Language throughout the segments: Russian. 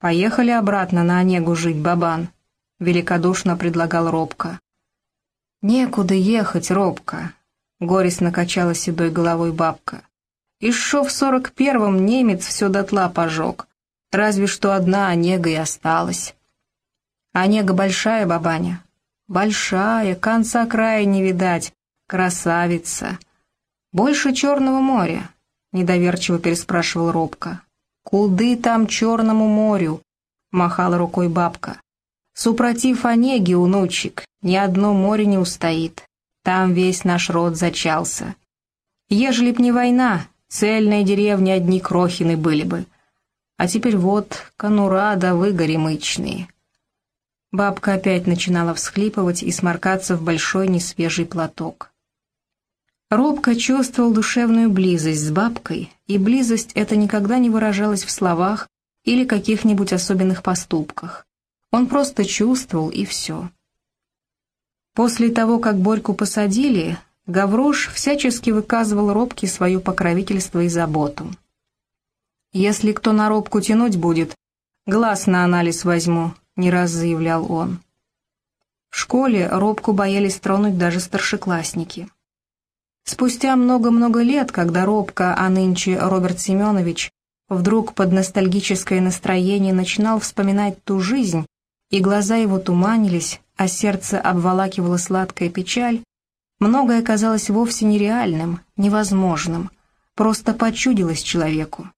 «Поехали обратно на Онегу жить, Бабан», — великодушно предлагал Робка. «Некуда ехать, Робка», — горестно качала седой головой бабка. «И шо в сорок первом немец все дотла пожег. Разве что одна Онега и осталась». «Онега большая, бабаня?» «Большая, конца края не видать. Красавица!» «Больше Черного моря?» — недоверчиво переспрашивал Робка. «Куды там Черному морю?» — махала рукой бабка. «Супротив Онеги, унучик, ни одно море не устоит. Там весь наш род зачался. Ежели б не война, цельные деревни одни крохины были бы. А теперь вот конура да выгори мычные». Бабка опять начинала всхлипывать и сморкаться в большой несвежий платок. Робко чувствовал душевную близость с бабкой, и близость эта никогда не выражалась в словах или каких-нибудь особенных поступках. Он просто чувствовал, и все. После того, как Борьку посадили, Гаврош всячески выказывал Робке свое покровительство и заботу. «Если кто на Робку тянуть будет, глаз на анализ возьму», — не раз заявлял он. В школе Робку боялись тронуть даже старшеклассники. Спустя много-много лет, когда робко, а нынче Роберт Семенович, вдруг под ностальгическое настроение начинал вспоминать ту жизнь, и глаза его туманились, а сердце обволакивала сладкая печаль, многое казалось вовсе нереальным, невозможным, просто почудилось человеку.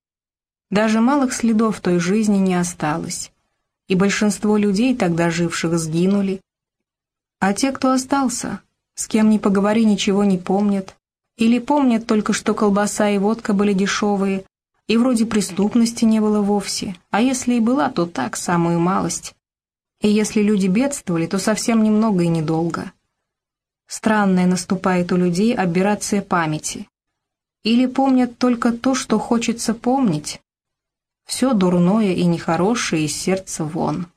Даже малых следов той жизни не осталось, и большинство людей, тогда живших, сгинули. А те, кто остался, с кем ни поговори, ничего не помнят, или помнят только, что колбаса и водка были дешевые, и вроде преступности не было вовсе, а если и была, то так, самую малость. И если люди бедствовали, то совсем немного и недолго. Странная наступает у людей аберрация памяти. Или помнят только то, что хочется помнить. Все дурное и нехорошее из сердца вон.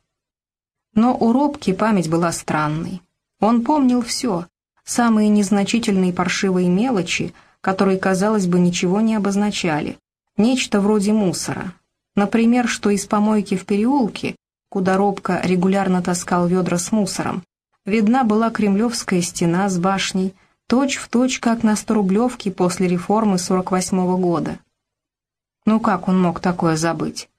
Но у Робки память была странной. Он помнил все, самые незначительные паршивые мелочи, которые, казалось бы, ничего не обозначали, нечто вроде мусора. Например, что из помойки в переулке, куда Робко регулярно таскал ведра с мусором, видна была кремлевская стена с башней, точь-в-точь, точь, как на сторублевке после реформы 48-го года. Ну как он мог такое забыть?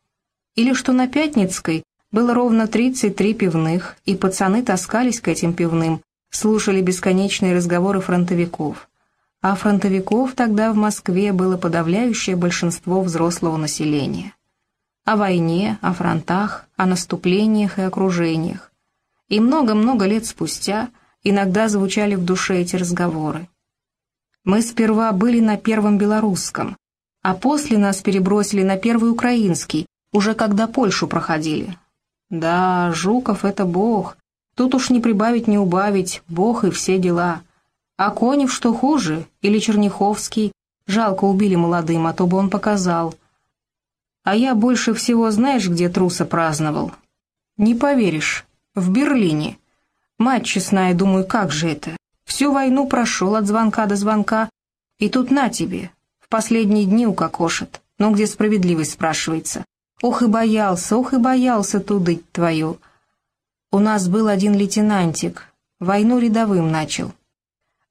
Или что на Пятницкой было ровно 33 пивных, и пацаны таскались к этим пивным, слушали бесконечные разговоры фронтовиков. А фронтовиков тогда в Москве было подавляющее большинство взрослого населения. О войне, о фронтах, о наступлениях и окружениях. И много-много лет спустя иногда звучали в душе эти разговоры. Мы сперва были на Первом Белорусском, а после нас перебросили на Первый Украинский, уже когда Польшу проходили. Да, Жуков — это бог, Тут уж не прибавить, не убавить, бог и все дела. А Конев что хуже, или Черняховский, жалко убили молодым, а то бы он показал. А я больше всего знаешь, где труса праздновал? Не поверишь, в Берлине. Мать честная, думаю, как же это? Всю войну прошел от звонка до звонка, и тут на тебе, в последние дни укокошит. Ну, где справедливость, спрашивается. Ох и боялся, ох и боялся тудыть твою. У нас был один лейтенантик, войну рядовым начал.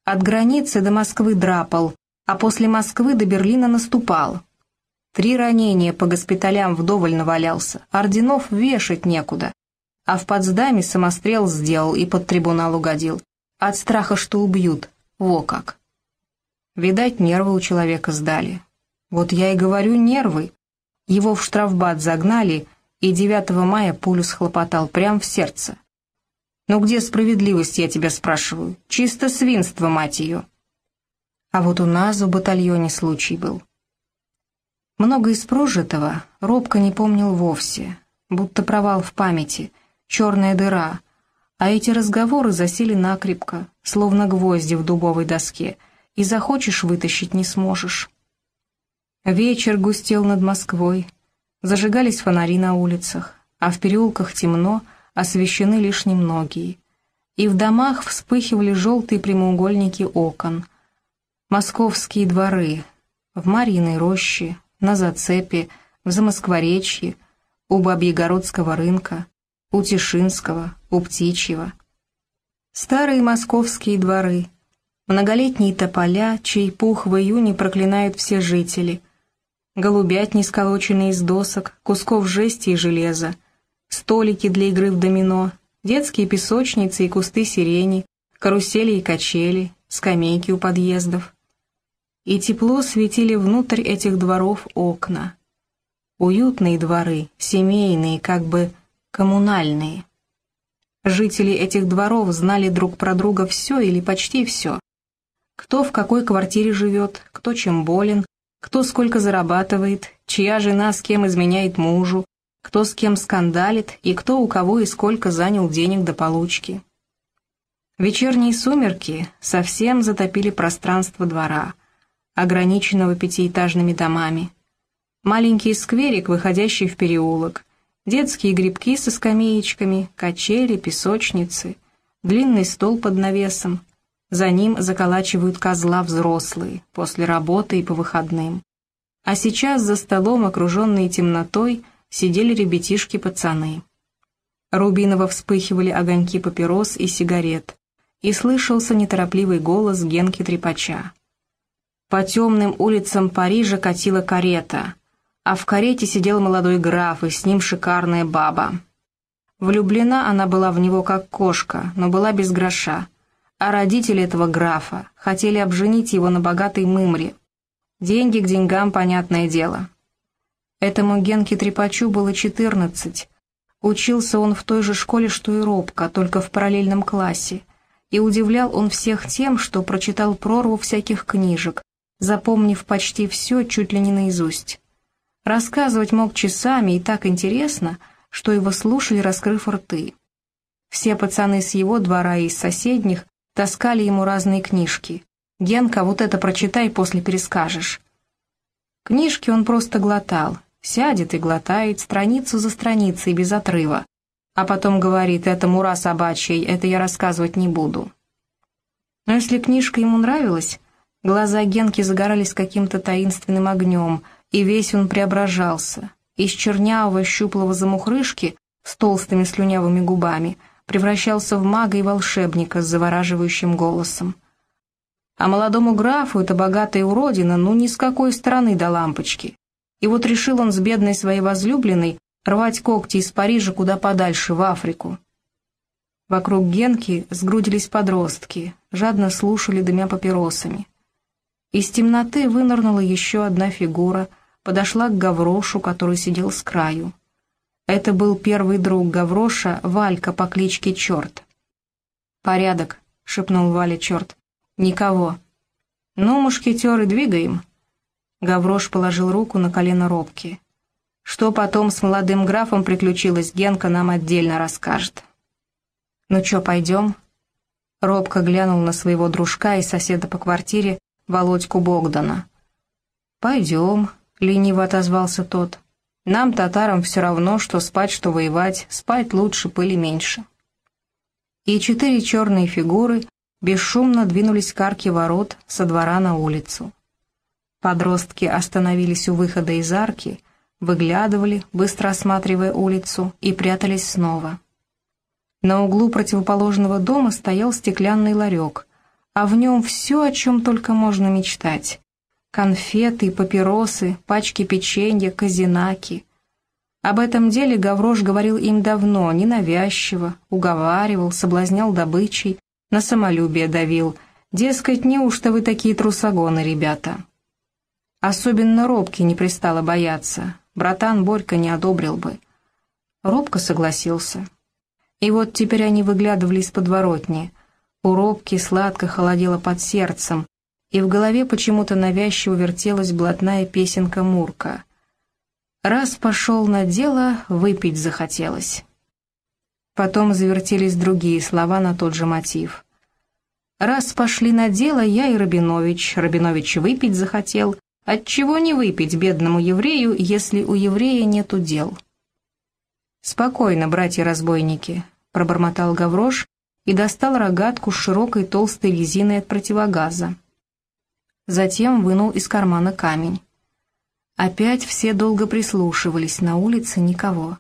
От границы до Москвы драпал, а после Москвы до Берлина наступал. Три ранения по госпиталям вдоволь навалялся, орденов вешать некуда. А в Потсдаме самострел сделал и под трибунал угодил. От страха, что убьют, во как. Видать, нервы у человека сдали. Вот я и говорю, нервы. Его в штрафбат загнали, и 9 мая пулю схлопотал прямо в сердце. «Ну где справедливость, я тебя спрашиваю? Чисто свинство, мать ее!» А вот у нас в батальоне случай был. Много из прожитого робко не помнил вовсе, будто провал в памяти, черная дыра, а эти разговоры засели накрепко, словно гвозди в дубовой доске, и захочешь вытащить не сможешь. Вечер густел над Москвой, Зажигались фонари на улицах, а в переулках темно, освещены лишь немногие. И в домах вспыхивали желтые прямоугольники окон. Московские дворы, в Мариной роще, на Зацепе, в Замоскворечье, у Бабьегородского рынка, у Тишинского, у Птичьего. Старые московские дворы, многолетние тополя, чей пух в июне проклинают все жители, голубятни, сколоченные из досок, кусков жести и железа, столики для игры в домино, детские песочницы и кусты сирени, карусели и качели, скамейки у подъездов. И тепло светили внутрь этих дворов окна. Уютные дворы, семейные, как бы коммунальные. Жители этих дворов знали друг про друга все или почти все. Кто в какой квартире живет, кто чем болен, кто сколько зарабатывает, чья жена с кем изменяет мужу, кто с кем скандалит и кто у кого и сколько занял денег до получки. Вечерние сумерки совсем затопили пространство двора, ограниченного пятиэтажными домами. Маленький скверик, выходящий в переулок, детские грибки со скамеечками, качели, песочницы, длинный стол под навесом. За ним заколачивают козла взрослые, после работы и по выходным. А сейчас за столом, окруженные темнотой, сидели ребятишки-пацаны. Рубиново вспыхивали огоньки папирос и сигарет, и слышался неторопливый голос Генки Трепача. По темным улицам Парижа катила карета, а в карете сидел молодой граф, и с ним шикарная баба. Влюблена она была в него как кошка, но была без гроша, а родители этого графа хотели обженить его на богатой мымре. Деньги к деньгам, понятное дело. Этому Генке Трепачу было четырнадцать. Учился он в той же школе, что и Робка, только в параллельном классе. И удивлял он всех тем, что прочитал прорву всяких книжек, запомнив почти все чуть ли не наизусть. Рассказывать мог часами и так интересно, что его слушали, раскрыв рты. Все пацаны с его двора и из соседних таскали ему разные книжки. «Генка, вот это прочитай, после перескажешь». Книжки он просто глотал, Сядет и глотает страницу за страницей без отрыва, а потом говорит «это мура собачьей, это я рассказывать не буду». Но если книжка ему нравилась, глаза Генки загорались каким-то таинственным огнем, и весь он преображался. Из чернявого щуплого замухрышки с толстыми слюнявыми губами превращался в мага и волшебника с завораживающим голосом. А молодому графу эта богатая уродина ну ни с какой стороны до лампочки. И вот решил он с бедной своей возлюбленной рвать когти из Парижа куда подальше, в Африку. Вокруг Генки сгрудились подростки, жадно слушали дымя папиросами. Из темноты вынырнула еще одна фигура, подошла к Гаврошу, который сидел с краю. Это был первый друг Гавроша, Валька по кличке Черт. «Порядок», — шепнул Валя Черт. «Никого». «Ну, мушкетеры, двигаем», Гаврош положил руку на колено Робки. Что потом с молодым графом приключилось, Генка нам отдельно расскажет. «Ну чё, пойдем?» Робка глянул на своего дружка и соседа по квартире, Володьку Богдана. «Пойдем», — лениво отозвался тот. «Нам, татарам, все равно, что спать, что воевать, спать лучше, пыли меньше». И четыре черные фигуры бесшумно двинулись к арке ворот со двора на улицу. Подростки остановились у выхода из арки, выглядывали, быстро осматривая улицу, и прятались снова. На углу противоположного дома стоял стеклянный ларек, а в нем все, о чем только можно мечтать. Конфеты, папиросы, пачки печенья, казинаки. Об этом деле Гаврош говорил им давно, ненавязчиво, уговаривал, соблазнял добычей, на самолюбие давил. Дескать, неужто вы такие трусогоны, ребята? Особенно Робки не пристало бояться. Братан Борька не одобрил бы. Робка согласился. И вот теперь они выглядывали из подворотни. У Робки сладко холодело под сердцем, и в голове почему-то навязчиво вертелась блатная песенка Мурка. Раз пошел на дело, выпить захотелось. Потом завертелись другие слова на тот же мотив. Раз пошли на дело, я и Рабинович. Рабинович выпить захотел, Отчего не выпить бедному еврею, если у еврея нету дел? «Спокойно, братья-разбойники», — пробормотал Гаврош и достал рогатку с широкой толстой резиной от противогаза. Затем вынул из кармана камень. Опять все долго прислушивались, на улице никого.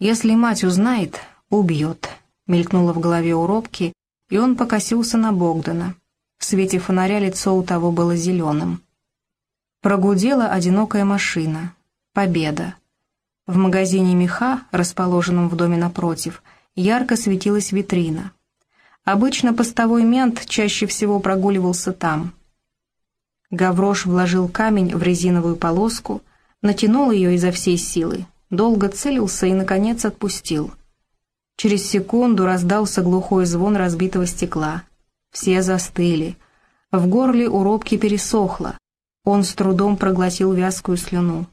Если мать узнает, убьет, мелькнуло в голове у Робки, и он покосился на Богдана. В свете фонаря лицо у того было зеленым. Прогудела одинокая машина. Победа. В магазине меха, расположенном в доме напротив, ярко светилась витрина. Обычно постовой мент чаще всего прогуливался там. Гаврош вложил камень в резиновую полоску, натянул ее изо всей силы, долго целился и, наконец, отпустил. Через секунду раздался глухой звон разбитого стекла. Все застыли. В горле у робки пересохло. Он с трудом проглотил вязкую слюну.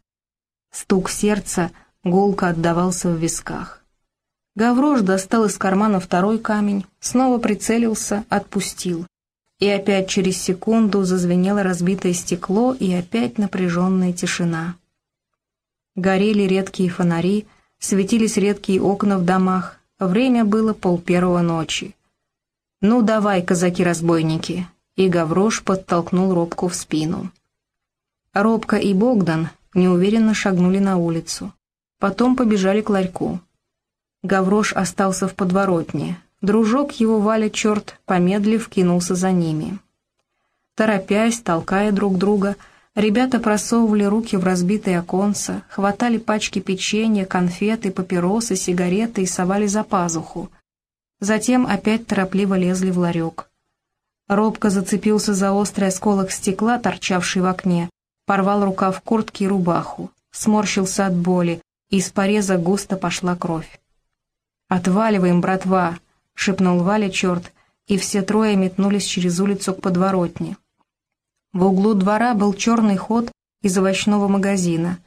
Стук сердца гулко отдавался в висках. Гаврош достал из кармана второй камень, снова прицелился, отпустил. И опять через секунду зазвенело разбитое стекло, и опять напряженная тишина. Горели редкие фонари, светились редкие окна в домах, время было полпервого ночи. «Ну давай, казаки-разбойники!» И Гаврош подтолкнул Робку в спину. Робка и Богдан неуверенно шагнули на улицу. Потом побежали к ларьку. Гаврош остался в подворотне. Дружок его, Валя, черт, помедлив, кинулся за ними. Торопясь, толкая друг друга, ребята просовывали руки в разбитые оконца, хватали пачки печенья, конфеты, папиросы, сигареты и совали за пазуху. Затем опять торопливо лезли в ларек. Робко зацепился за острый осколок стекла, торчавший в окне, порвал рукав куртки и рубаху, сморщился от боли, и из пореза густо пошла кровь. «Отваливаем, братва!» — шепнул Валя черт, и все трое метнулись через улицу к подворотне. В углу двора был черный ход из овощного магазина,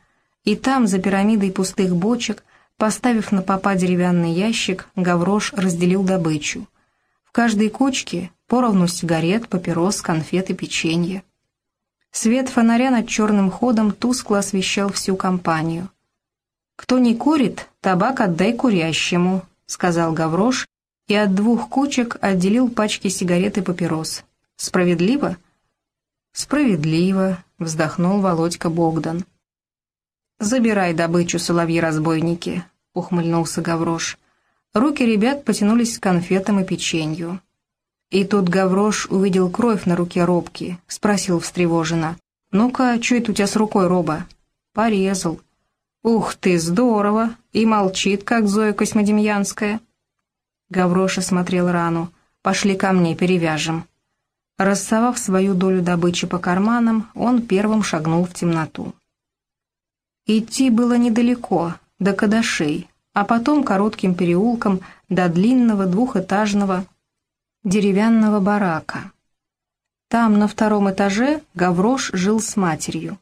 и там, за пирамидой пустых бочек, поставив на попа деревянный ящик, Гаврош разделил добычу. В каждой кучке поровну сигарет, папирос, конфеты, печенье. Свет фонаря над черным ходом тускло освещал всю компанию. «Кто не курит, табак отдай курящему», — сказал Гаврош, и от двух кучек отделил пачки сигарет и папирос. «Справедливо?» «Справедливо», — вздохнул Володька Богдан. «Забирай добычу, соловьи-разбойники», — ухмыльнулся Гаврош. Руки ребят потянулись к конфетам и печенью. И тут Гаврош увидел кровь на руке Робки, спросил встревоженно. «Ну-ка, что это у тебя с рукой, Роба?» «Порезал». «Ух ты, здорово!» И молчит, как Зоя Космодемьянская. Гавроша смотрел рану. «Пошли ко мне, перевяжем». Рассовав свою долю добычи по карманам, он первым шагнул в темноту. Идти было недалеко, до Кадашей, а потом коротким переулком до длинного двухэтажного деревянного барака. Там, на втором этаже, Гаврош жил с матерью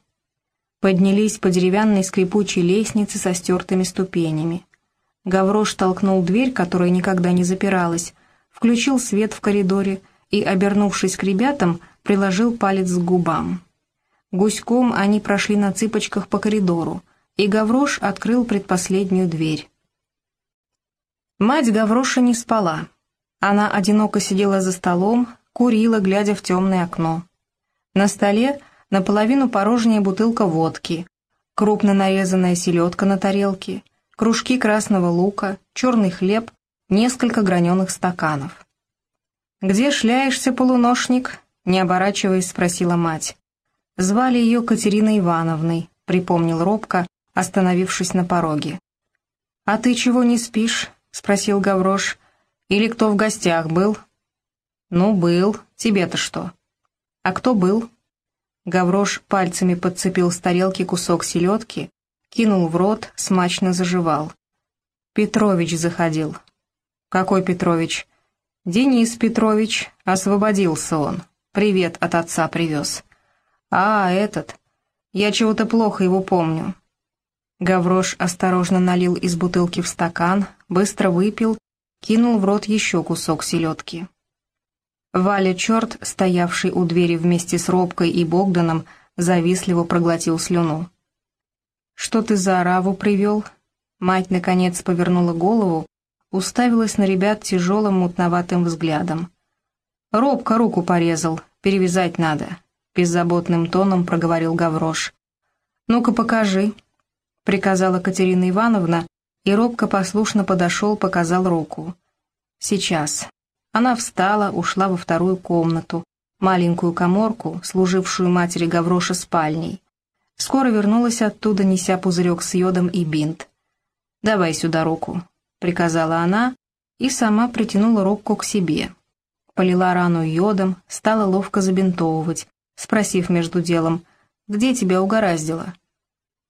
поднялись по деревянной скрипучей лестнице со стертыми ступенями. Гаврош толкнул дверь, которая никогда не запиралась, включил свет в коридоре и, обернувшись к ребятам, приложил палец к губам. Гуськом они прошли на цыпочках по коридору, и Гаврош открыл предпоследнюю дверь. Мать Гавроша не спала. Она одиноко сидела за столом, курила, глядя в темное окно. На столе наполовину порожняя бутылка водки, крупно нарезанная селедка на тарелке, кружки красного лука, черный хлеб, несколько граненых стаканов. «Где шляешься, полуношник?» — не оборачиваясь, спросила мать. Звали ее Катериной Ивановной, припомнил робко, остановившись на пороге. «А ты чего не спишь?» — спросил Гаврош. «Или кто в гостях был?» «Ну, был. Тебе-то что?» «А кто был?» Гаврош пальцами подцепил с тарелки кусок селедки, кинул в рот, смачно заживал. Петрович заходил. «Какой Петрович?» «Денис Петрович. Освободился он. Привет от отца привез». «А, этот. Я чего-то плохо его помню». Гаврош осторожно налил из бутылки в стакан, быстро выпил, кинул в рот еще кусок селедки. Валя Черт, стоявший у двери вместе с Робкой и Богданом, завистливо проглотил слюну. «Что ты за ораву привел?» Мать, наконец, повернула голову, уставилась на ребят тяжелым мутноватым взглядом. «Робка руку порезал, перевязать надо», — беззаботным тоном проговорил Гаврош. «Ну-ка покажи», — приказала Катерина Ивановна, и робко послушно подошел, показал руку. «Сейчас». Она встала, ушла во вторую комнату, маленькую коморку, служившую матери Гавроша спальней. Скоро вернулась оттуда, неся пузырек с йодом и бинт. «Давай сюда руку», — приказала она, и сама притянула Робку к себе. Полила рану йодом, стала ловко забинтовывать, спросив между делом, «Где тебя угораздило?»